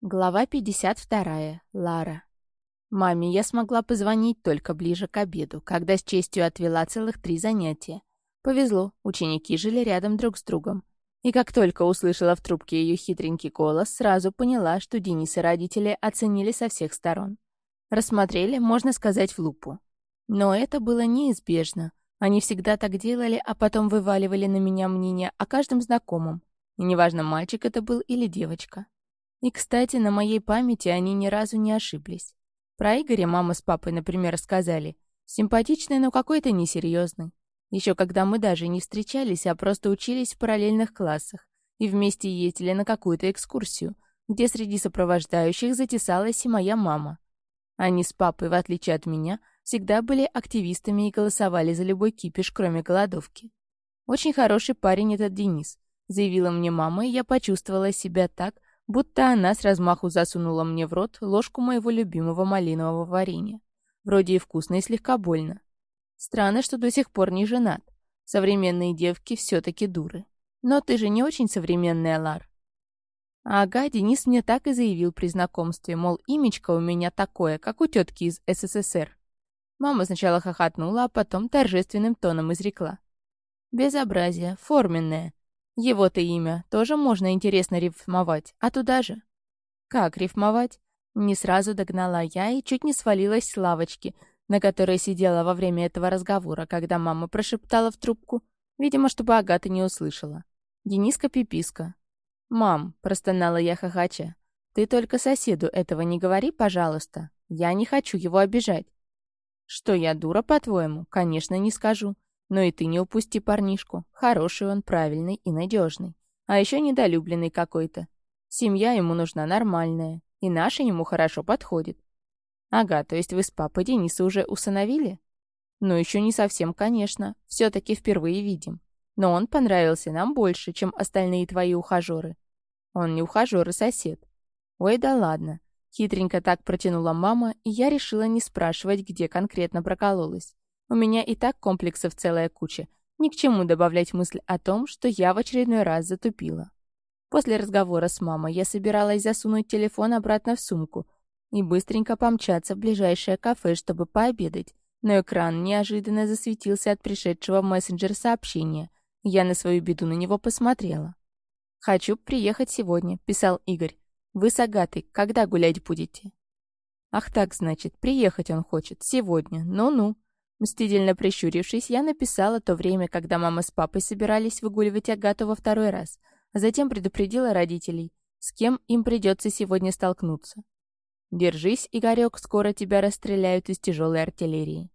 Глава 52. Лара. Маме я смогла позвонить только ближе к обеду, когда с честью отвела целых три занятия. Повезло, ученики жили рядом друг с другом. И как только услышала в трубке ее хитренький голос, сразу поняла, что Денис и родители оценили со всех сторон. Рассмотрели, можно сказать, в лупу. Но это было неизбежно. Они всегда так делали, а потом вываливали на меня мнение о каждом знакомом. И неважно, мальчик это был или девочка. И, кстати, на моей памяти они ни разу не ошиблись. Про Игоря мама с папой, например, сказали. Симпатичный, но какой-то несерьезный. Еще когда мы даже не встречались, а просто учились в параллельных классах и вместе ездили на какую-то экскурсию, где среди сопровождающих затесалась и моя мама. Они с папой, в отличие от меня, всегда были активистами и голосовали за любой кипиш, кроме голодовки. «Очень хороший парень этот Денис», — заявила мне мама, и я почувствовала себя так, будто она с размаху засунула мне в рот ложку моего любимого малинового варенья. Вроде и вкусно, и слегка больно. Странно, что до сих пор не женат. Современные девки все-таки дуры. Но ты же не очень современная, Лар. Ага, Денис мне так и заявил при знакомстве, мол, имечко у меня такое, как у тетки из СССР. Мама сначала хохотнула, а потом торжественным тоном изрекла. Безобразие, форменное. Его-то имя тоже можно интересно рифмовать, а туда же. Как рифмовать? Не сразу догнала я и чуть не свалилась с лавочки, на которой сидела во время этого разговора, когда мама прошептала в трубку, видимо, чтобы Агата не услышала. «Дениска-пиписка». «Мам», — простонала я хохоча, — «ты только соседу этого не говори, пожалуйста. Я не хочу его обижать». «Что я дура, по-твоему? Конечно, не скажу. Но и ты не упусти парнишку. Хороший он, правильный и надежный. А еще недолюбленный какой-то. Семья ему нужна нормальная. И наша ему хорошо подходит. Ага, то есть вы с папой Дениса уже усыновили? Ну, еще не совсем, конечно. Все-таки впервые видим. Но он понравился нам больше, чем остальные твои ухажеры. Он не ухажер, а сосед. Ой, да ладно. Хитренько так протянула мама, и я решила не спрашивать, где конкретно прокололась. У меня и так комплексов целая куча. Ни к чему добавлять мысль о том, что я в очередной раз затупила. После разговора с мамой я собиралась засунуть телефон обратно в сумку и быстренько помчаться в ближайшее кафе, чтобы пообедать. Но экран неожиданно засветился от пришедшего в мессенджер сообщения. Я на свою беду на него посмотрела. «Хочу приехать сегодня», — писал Игорь. «Вы с Агатой когда гулять будете?» «Ах так, значит, приехать он хочет. Сегодня. Ну-ну». Мстительно прищурившись, я написала то время, когда мама с папой собирались выгуливать Агату во второй раз, а затем предупредила родителей, с кем им придется сегодня столкнуться. «Держись, Игорек, скоро тебя расстреляют из тяжелой артиллерии».